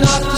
not